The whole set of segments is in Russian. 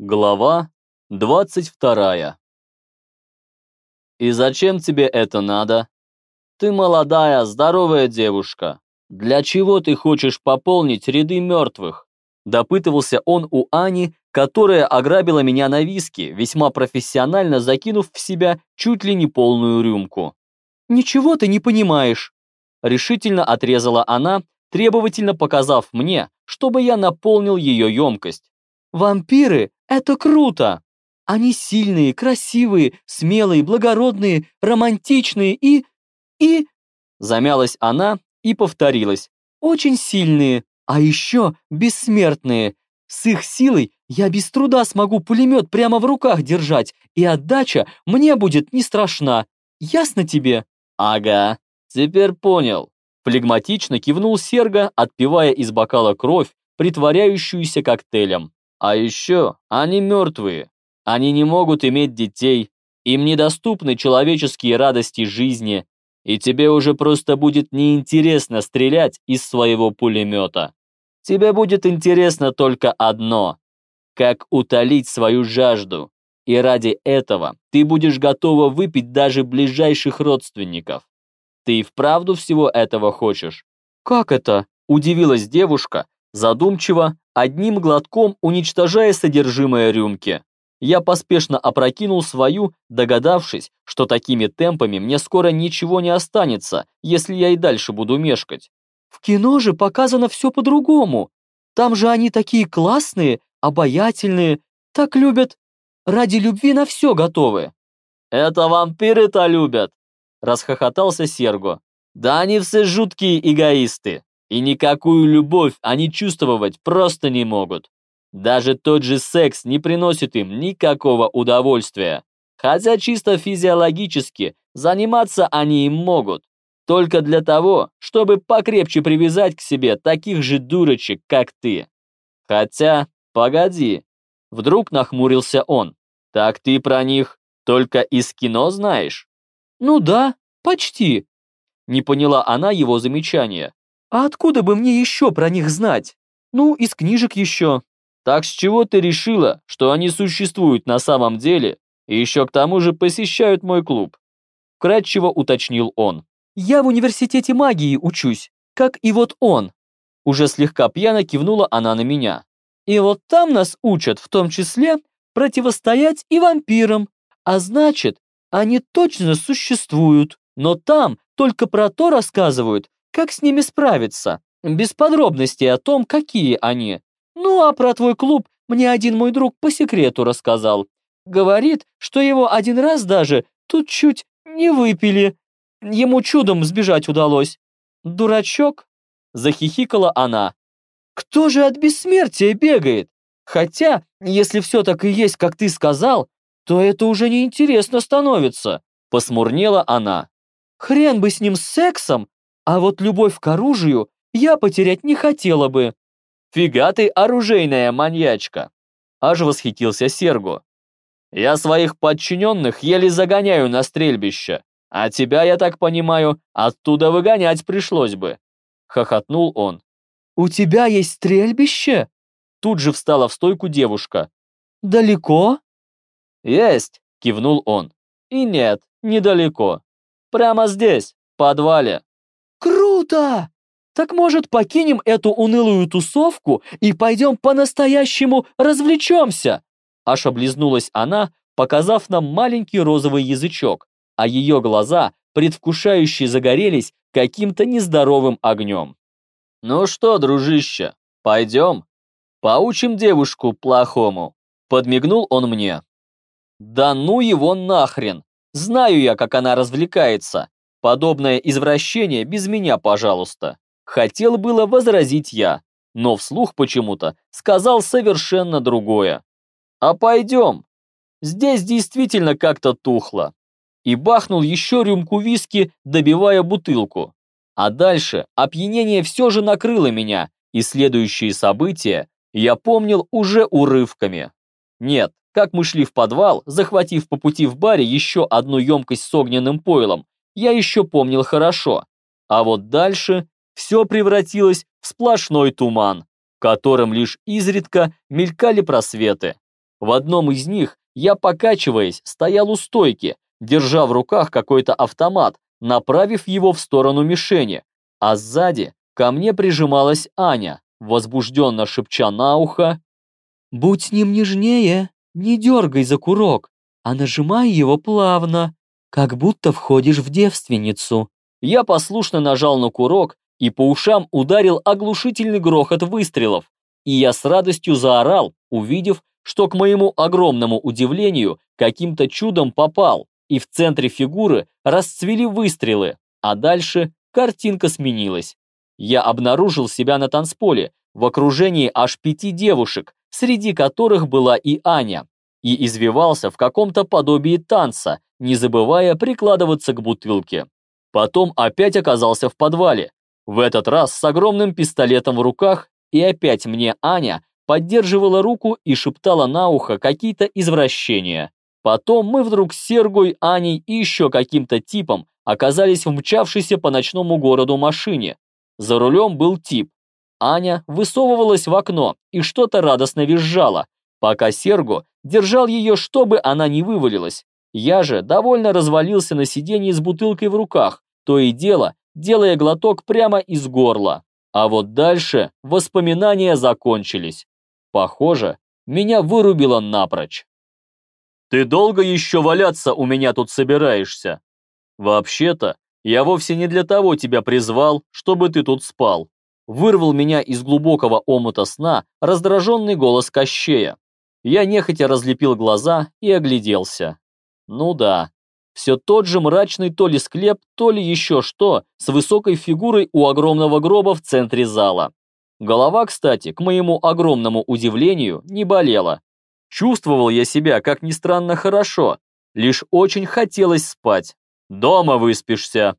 Глава 22 «И зачем тебе это надо? Ты молодая, здоровая девушка. Для чего ты хочешь пополнить ряды мертвых?» Допытывался он у Ани, которая ограбила меня на виски, весьма профессионально закинув в себя чуть ли не полную рюмку. «Ничего ты не понимаешь», — решительно отрезала она, требовательно показав мне, чтобы я наполнил ее емкость. «Вампиры — это круто! Они сильные, красивые, смелые, благородные, романтичные и... и...» Замялась она и повторилась. «Очень сильные, а еще бессмертные. С их силой я без труда смогу пулемет прямо в руках держать, и отдача мне будет не страшна. Ясно тебе?» «Ага, теперь понял», Флегматично кивнул Серго, отпивая из бокала кровь, притворяющуюся коктейлем. А еще они мертвые. Они не могут иметь детей. Им недоступны человеческие радости жизни. И тебе уже просто будет неинтересно стрелять из своего пулемета. Тебе будет интересно только одно. Как утолить свою жажду. И ради этого ты будешь готова выпить даже ближайших родственников. Ты и вправду всего этого хочешь? Как это? Удивилась девушка, задумчиво, одним глотком уничтожая содержимое рюмки. Я поспешно опрокинул свою, догадавшись, что такими темпами мне скоро ничего не останется, если я и дальше буду мешкать. В кино же показано все по-другому. Там же они такие классные, обаятельные, так любят, ради любви на все готовы. Это вампиры-то любят, расхохотался Серго. Да они все жуткие эгоисты, и никакую любовь они чувствовать просто не могут. Даже тот же секс не приносит им никакого удовольствия. Хотя чисто физиологически заниматься они им могут. Только для того, чтобы покрепче привязать к себе таких же дурочек, как ты. Хотя, погоди, вдруг нахмурился он. Так ты про них только из кино знаешь? «Ну да, почти», — не поняла она его замечания. «А откуда бы мне еще про них знать? Ну, из книжек еще». «Так с чего ты решила, что они существуют на самом деле и еще к тому же посещают мой клуб?» Кратчево уточнил он. «Я в университете магии учусь, как и вот он». Уже слегка пьяно кивнула она на меня. «И вот там нас учат, в том числе, противостоять и вампирам, а значит, они точно существуют, но там только про то рассказывают, как с ними справиться, без подробностей о том, какие они. Ну а про твой клуб мне один мой друг по секрету рассказал. Говорит, что его один раз даже тут чуть не выпили. Ему чудом сбежать удалось. Дурачок? Захихикала она. Кто же от бессмертия бегает? Хотя, если все так и есть, как ты сказал, то это уже неинтересно становится», — посмурнела она. «Хрен бы с ним с сексом, а вот любовь к оружию я потерять не хотела бы». «Фига ты оружейная маньячка!» Аж восхитился Серго. «Я своих подчиненных еле загоняю на стрельбище, а тебя, я так понимаю, оттуда выгонять пришлось бы», — хохотнул он. «У тебя есть стрельбище?» Тут же встала в стойку девушка. «Далеко?» «Есть!» – кивнул он. «И нет, недалеко. Прямо здесь, в подвале». «Круто! Так может покинем эту унылую тусовку и пойдем по-настоящему развлечемся?» Аж облизнулась она, показав нам маленький розовый язычок, а ее глаза предвкушающе загорелись каким-то нездоровым огнем. «Ну что, дружище, пойдем? Поучим девушку плохому», подмигнул он мне. Да ну его нахрен! Знаю я, как она развлекается. Подобное извращение без меня, пожалуйста. Хотел было возразить я, но вслух почему-то сказал совершенно другое. А пойдем. Здесь действительно как-то тухло. И бахнул еще рюмку виски, добивая бутылку. А дальше опьянение все же накрыло меня, и следующие события я помнил уже урывками. Нет, как мы шли в подвал, захватив по пути в баре еще одну емкость с огненным пойлом, я еще помнил хорошо. А вот дальше все превратилось в сплошной туман, в котором лишь изредка мелькали просветы. В одном из них я, покачиваясь, стоял у стойки, держа в руках какой-то автомат, направив его в сторону мишени, а сзади ко мне прижималась Аня, возбужденно шепча на ухо «Будь с ним нежнее, не дергай за курок, а нажимай его плавно, как будто входишь в девственницу». Я послушно нажал на курок, и по ушам ударил оглушительный грохот выстрелов, и я с радостью заорал, увидев, что к моему огромному удивлению каким-то чудом попал, и в центре фигуры расцвели выстрелы, а дальше картинка сменилась. Я обнаружил себя на танцполе в окружении аж пяти девушек, среди которых была и Аня, и извивался в каком-то подобии танца, не забывая прикладываться к бутылке. Потом опять оказался в подвале, в этот раз с огромным пистолетом в руках, и опять мне Аня поддерживала руку и шептала на ухо какие-то извращения. Потом мы вдруг с Сергой, Аней и еще каким-то типом оказались в мчавшейся по ночному городу машине. За рулем был тип. Аня высовывалась в окно и что-то радостно визжала, пока Серго держал ее, чтобы она не вывалилась. Я же довольно развалился на сиденье с бутылкой в руках, то и дело, делая глоток прямо из горла. А вот дальше воспоминания закончились. Похоже, меня вырубило напрочь. «Ты долго еще валяться у меня тут собираешься? Вообще-то, я вовсе не для того тебя призвал, чтобы ты тут спал». Вырвал меня из глубокого омута сна раздраженный голос Кощея. Я нехотя разлепил глаза и огляделся. Ну да, все тот же мрачный то ли склеп, то ли еще что, с высокой фигурой у огромного гроба в центре зала. Голова, кстати, к моему огромному удивлению, не болела. Чувствовал я себя, как ни странно, хорошо, лишь очень хотелось спать. «Дома выспишься!»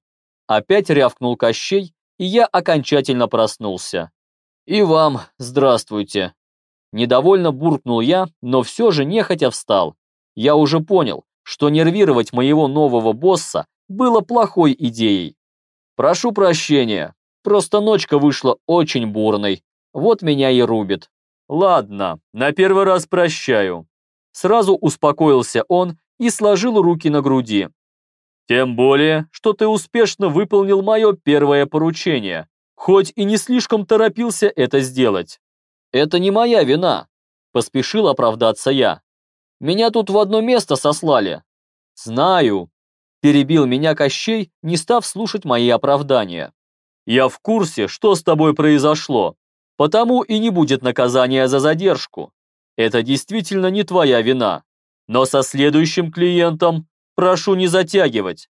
Опять рявкнул Кощей, и я окончательно проснулся. «И вам здравствуйте!» Недовольно буркнул я, но все же нехотя встал. Я уже понял, что нервировать моего нового босса было плохой идеей. Прошу прощения, просто ночка вышла очень бурной, вот меня и рубит. Ладно, на первый раз прощаю. Сразу успокоился он и сложил руки на груди. Тем более, что ты успешно выполнил мое первое поручение, хоть и не слишком торопился это сделать. Это не моя вина, поспешил оправдаться я. Меня тут в одно место сослали. Знаю, перебил меня Кощей, не став слушать мои оправдания. Я в курсе, что с тобой произошло, потому и не будет наказания за задержку. Это действительно не твоя вина. Но со следующим клиентом прошу не затягивать.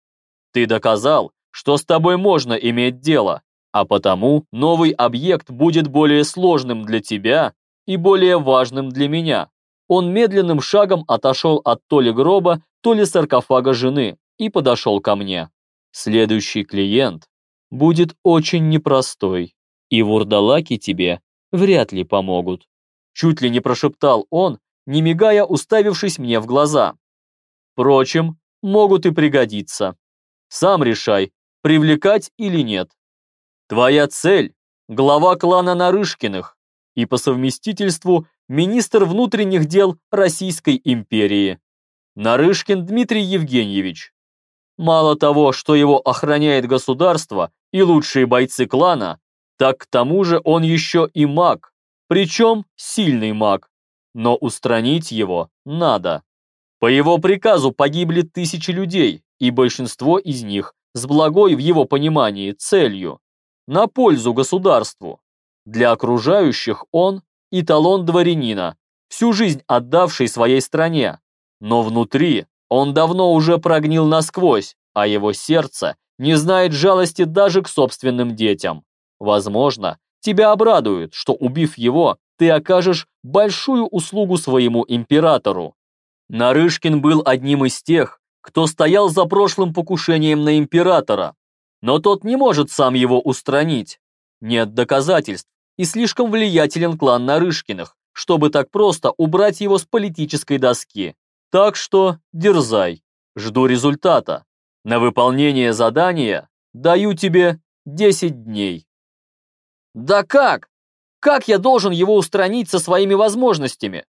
Ты доказал, что с тобой можно иметь дело, а потому новый объект будет более сложным для тебя и более важным для меня. Он медленным шагом отошел от то ли гроба, то ли саркофага жены и подошел ко мне. Следующий клиент будет очень непростой, и вурдалаки тебе вряд ли помогут. Чуть ли не прошептал он, не мигая, уставившись мне в глаза. Впрочем, могут и пригодиться. Сам решай, привлекать или нет. Твоя цель – глава клана Нарышкиных и по совместительству министр внутренних дел Российской империи. Нарышкин Дмитрий Евгеньевич. Мало того, что его охраняет государство и лучшие бойцы клана, так к тому же он еще и маг, причем сильный маг. Но устранить его надо. По его приказу погибли тысячи людей, и большинство из них с благой в его понимании целью, на пользу государству. Для окружающих он – эталон дворянина, всю жизнь отдавший своей стране. Но внутри он давно уже прогнил насквозь, а его сердце не знает жалости даже к собственным детям. Возможно, тебя обрадует, что убив его, ты окажешь большую услугу своему императору. Нарышкин был одним из тех, кто стоял за прошлым покушением на императора, но тот не может сам его устранить. Нет доказательств, и слишком влиятелен клан Нарышкиных, чтобы так просто убрать его с политической доски. Так что дерзай, жду результата. На выполнение задания даю тебе 10 дней. Да как? Как я должен его устранить со своими возможностями?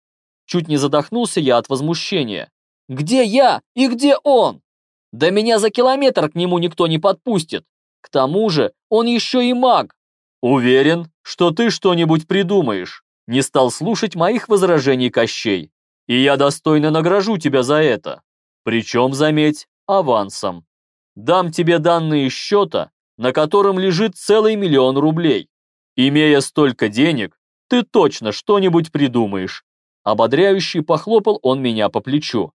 Чуть не задохнулся я от возмущения. Где я и где он? Да меня за километр к нему никто не подпустит. К тому же он еще и маг. Уверен, что ты что-нибудь придумаешь. Не стал слушать моих возражений Кощей. И я достойно награжу тебя за это. Причем, заметь, авансом. Дам тебе данные счета, на котором лежит целый миллион рублей. Имея столько денег, ты точно что-нибудь придумаешь. Ободряющий похлопал он меня по плечу.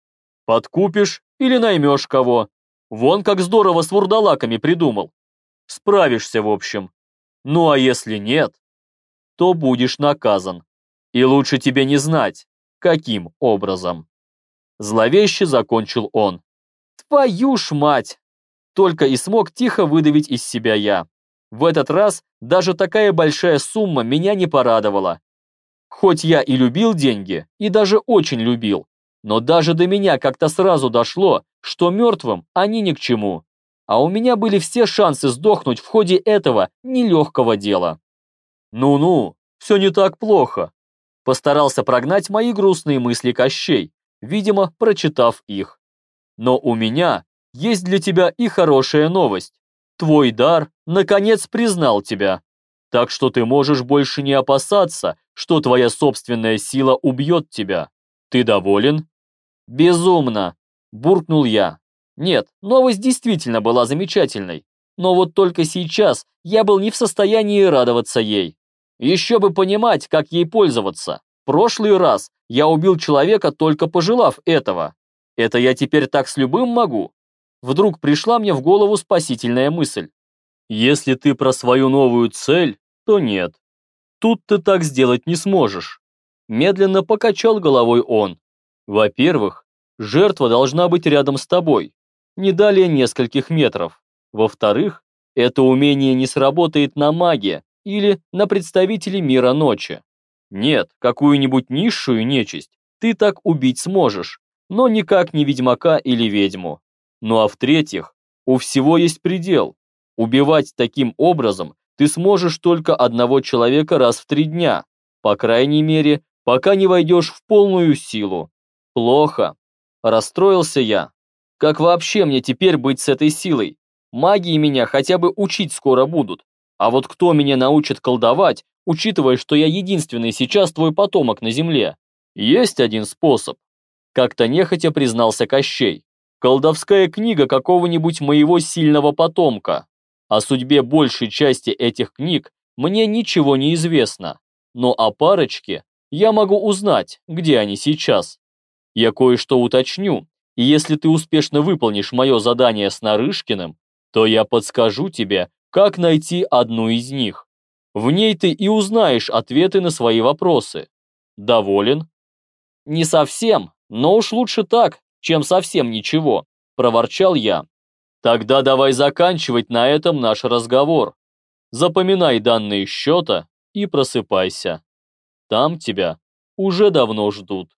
Подкупишь или наймешь кого. Вон как здорово с вурдалаками придумал. Справишься, в общем. Ну а если нет, то будешь наказан. И лучше тебе не знать, каким образом. Зловеще закончил он. Твою ж мать! Только и смог тихо выдавить из себя я. В этот раз даже такая большая сумма меня не порадовала. Хоть я и любил деньги, и даже очень любил, но даже до меня как-то сразу дошло, что мертвым они ни к чему. А у меня были все шансы сдохнуть в ходе этого нелегкого дела. Ну-ну, все не так плохо. Постарался прогнать мои грустные мысли Кощей, видимо, прочитав их. Но у меня есть для тебя и хорошая новость. Твой дар, наконец, признал тебя. Так что ты можешь больше не опасаться, что твоя собственная сила убьет тебя. Ты доволен? Безумно, буркнул я. Нет, новость действительно была замечательной. Но вот только сейчас я был не в состоянии радоваться ей. Еще бы понимать, как ей пользоваться. Прошлый раз я убил человека, только пожелав этого. Это я теперь так с любым могу? Вдруг пришла мне в голову спасительная мысль. Если ты про свою новую цель, то нет. Тут ты так сделать не сможешь. Медленно покачал головой он. Во-первых, жертва должна быть рядом с тобой, не далее нескольких метров. Во-вторых, это умение не сработает на маге или на представителей мира ночи. Нет, какую-нибудь низшую нечисть ты так убить сможешь, но никак не ведьмака или ведьму. Ну а в-третьих, у всего есть предел. Убивать таким образом ты сможешь только одного человека раз в три дня, по крайней мере, пока не войдешь в полную силу. Плохо. Расстроился я. Как вообще мне теперь быть с этой силой? Магии меня хотя бы учить скоро будут. А вот кто меня научит колдовать, учитывая, что я единственный сейчас твой потомок на земле? Есть один способ. Как-то нехотя признался Кощей. Колдовская книга какого-нибудь моего сильного потомка. О судьбе большей части этих книг мне ничего не известно, но о парочке я могу узнать, где они сейчас. Я кое-что уточню, и если ты успешно выполнишь мое задание с Нарышкиным, то я подскажу тебе, как найти одну из них. В ней ты и узнаешь ответы на свои вопросы. Доволен? Не совсем, но уж лучше так, чем совсем ничего, проворчал я. Тогда давай заканчивать на этом наш разговор. Запоминай данные счета и просыпайся. Там тебя уже давно ждут.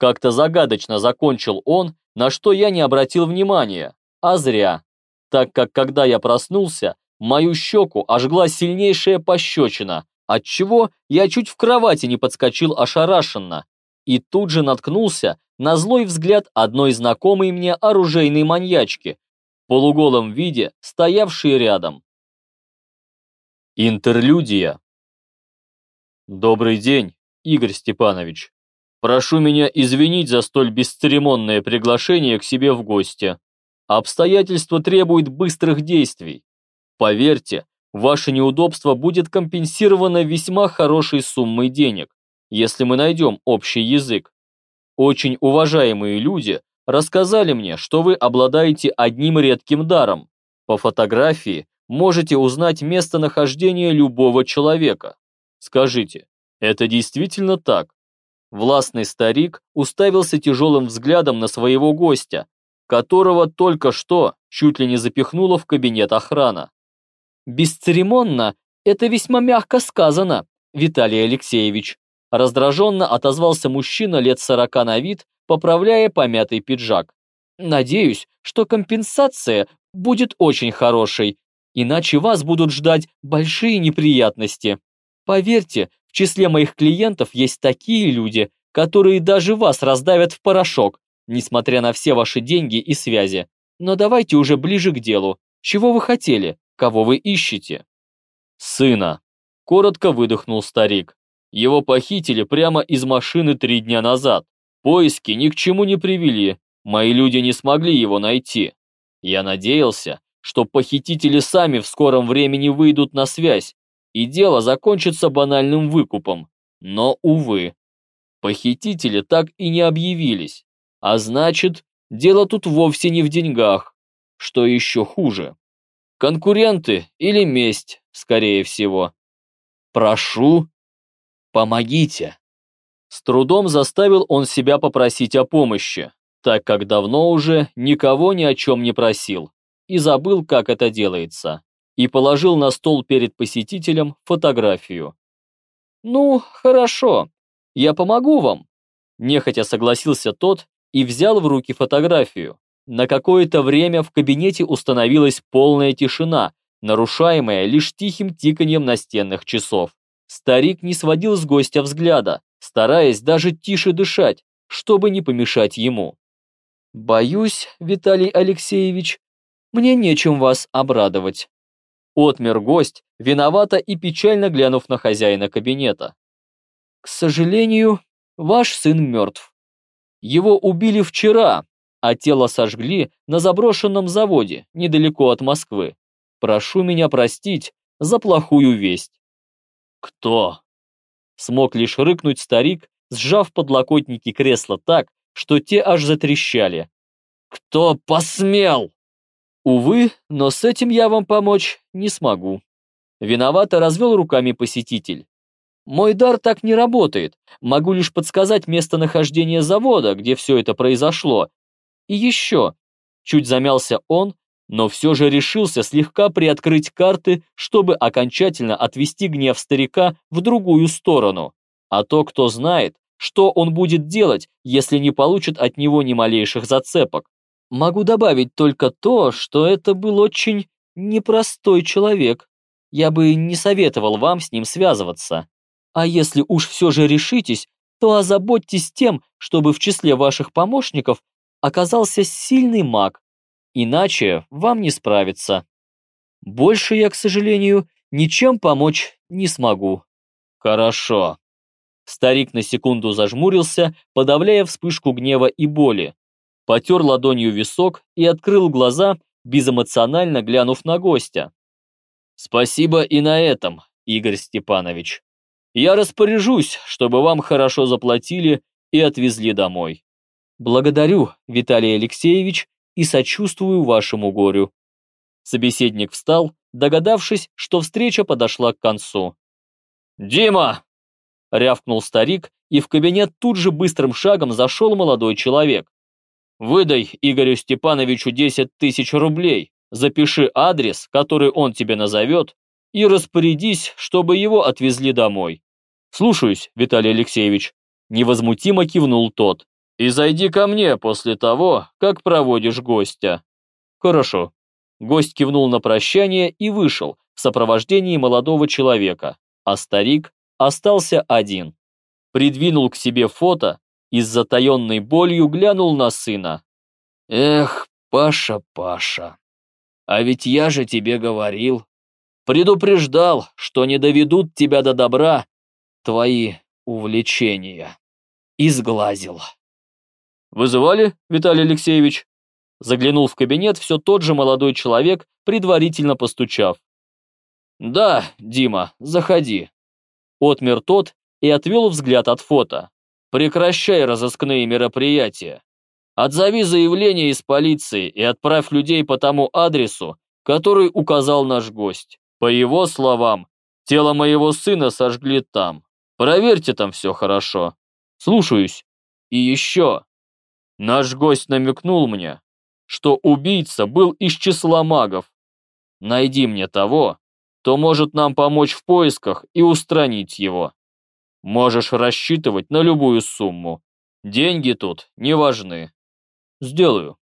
Как-то загадочно закончил он, на что я не обратил внимания, а зря, так как когда я проснулся, мою щеку ожгла сильнейшая пощечина, отчего я чуть в кровати не подскочил ошарашенно, и тут же наткнулся на злой взгляд одной знакомой мне оружейной маньячки, полуголом виде, стоявшие рядом. Интерлюдия. Добрый день, Игорь Степанович. Прошу меня извинить за столь бесцеремонное приглашение к себе в гости. Обстоятельства требуют быстрых действий. Поверьте, ваше неудобство будет компенсировано весьма хорошей суммой денег, если мы найдем общий язык. Очень уважаемые люди рассказали мне, что вы обладаете одним редким даром. По фотографии можете узнать местонахождение любого человека. Скажите, это действительно так? Властный старик уставился тяжелым взглядом на своего гостя, которого только что чуть ли не запихнуло в кабинет охрана. «Бесцеремонно – это весьма мягко сказано, Виталий Алексеевич», раздраженно отозвался мужчина лет сорока на вид поправляя помятый пиджак. «Надеюсь, что компенсация будет очень хорошей, иначе вас будут ждать большие неприятности. Поверьте, в числе моих клиентов есть такие люди, которые даже вас раздавят в порошок, несмотря на все ваши деньги и связи. Но давайте уже ближе к делу. Чего вы хотели? Кого вы ищете? Сына. Коротко выдохнул старик. Его похитили прямо из машины три дня назад. Поиски ни к чему не привели. Мои люди не смогли его найти. Я надеялся, что похитители сами в скором времени выйдут на связь, и дело закончится банальным выкупом. Но, увы, похитители так и не объявились. А значит, дело тут вовсе не в деньгах. Что еще хуже? Конкуренты или месть, скорее всего. Прошу, помогите. С трудом заставил он себя попросить о помощи, так как давно уже никого ни о чем не просил и забыл, как это делается, и положил на стол перед посетителем фотографию. «Ну, хорошо, я помогу вам», нехотя согласился тот и взял в руки фотографию. На какое-то время в кабинете установилась полная тишина, нарушаемая лишь тихим тиканьем настенных часов. Старик не сводил с гостя взгляда, стараясь даже тише дышать, чтобы не помешать ему. «Боюсь, Виталий Алексеевич, мне нечем вас обрадовать». Отмер гость, виновато и печально глянув на хозяина кабинета. «К сожалению, ваш сын мертв. Его убили вчера, а тело сожгли на заброшенном заводе недалеко от Москвы. Прошу меня простить за плохую весть». «Кто?» Смог лишь рыкнуть старик, сжав подлокотники кресла так, что те аж затрещали. «Кто посмел?» Увы, но с этим я вам помочь не смогу. Виновато развел руками посетитель. Мой дар так не работает, могу лишь подсказать местонахождение завода, где все это произошло. И еще, чуть замялся он, но все же решился слегка приоткрыть карты, чтобы окончательно отвести гнев старика в другую сторону. А то, кто знает, что он будет делать, если не получит от него ни малейших зацепок. Могу добавить только то, что это был очень непростой человек. Я бы не советовал вам с ним связываться. А если уж все же решитесь, то озаботьтесь тем, чтобы в числе ваших помощников оказался сильный маг. Иначе вам не справиться. Больше я, к сожалению, ничем помочь не смогу. Хорошо. Старик на секунду зажмурился, подавляя вспышку гнева и боли, потер ладонью висок и открыл глаза, безэмоционально глянув на гостя. «Спасибо и на этом, Игорь Степанович. Я распоряжусь, чтобы вам хорошо заплатили и отвезли домой. Благодарю, Виталий Алексеевич, и сочувствую вашему горю». Собеседник встал, догадавшись, что встреча подошла к концу. «Дима!» — рявкнул старик, и в кабинет тут же быстрым шагом зашел молодой человек. Выдай Игорю Степановичу 10 тысяч рублей, запиши адрес, который он тебе назовет, и распорядись, чтобы его отвезли домой. Слушаюсь, Виталий Алексеевич. Невозмутимо кивнул тот. И зайди ко мне после того, как проводишь гостя. Хорошо. Гость кивнул на прощание и вышел в сопровождении молодого человека, а старик остался один. Придвинул к себе фото и с затаенной болью глянул на сына. «Эх, Паша, Паша, а ведь я же тебе говорил, предупреждал, что не доведут тебя до добра твои увлечения. Изглазил». «Вызывали, Виталий Алексеевич?» Заглянул в кабинет все тот же молодой человек, предварительно постучав. «Да, Дима, заходи». Отмер тот и отвел взгляд от фото. Прекращай разыскные мероприятия. Отзови заявление из полиции и отправь людей по тому адресу, который указал наш гость. По его словам, тело моего сына сожгли там. Проверьте там все хорошо. Слушаюсь. И еще. Наш гость намекнул мне, что убийца был из числа магов. Найди мне того, кто может нам помочь в поисках и устранить его. Можешь рассчитывать на любую сумму. Деньги тут не важны. Сделаю.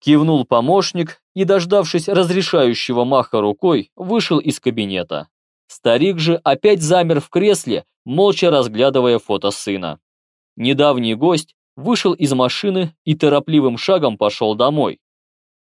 Кивнул помощник и, дождавшись разрешающего маха рукой, вышел из кабинета. Старик же опять замер в кресле, молча разглядывая фото сына. Недавний гость вышел из машины и торопливым шагом пошел домой.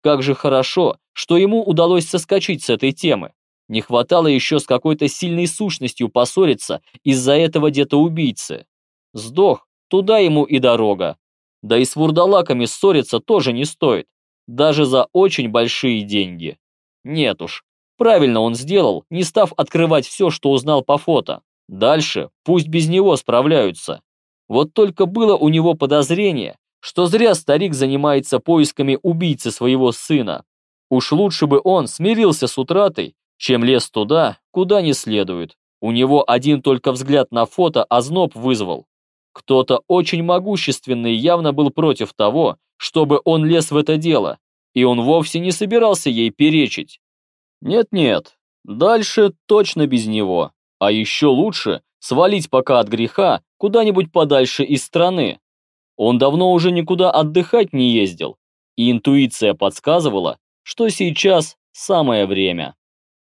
Как же хорошо, что ему удалось соскочить с этой темы. Не хватало еще с какой-то сильной сущностью поссориться из-за этого где-то убийцы. Сдох, туда ему и дорога. Да и с вурдалаками ссориться тоже не стоит, даже за очень большие деньги. Нет уж, правильно он сделал, не став открывать все, что узнал по фото. Дальше пусть без него справляются. Вот только было у него подозрение, что зря старик занимается поисками убийцы своего сына. Уж лучше бы он смирился с утратой, чем лез туда, куда не следует. У него один только взгляд на фото озноб вызвал. Кто-то очень могущественный явно был против того, чтобы он лез в это дело, и он вовсе не собирался ей перечить. Нет-нет, дальше точно без него. А еще лучше свалить пока от греха куда-нибудь подальше из страны. Он давно уже никуда отдыхать не ездил, и интуиция подсказывала, что сейчас самое время.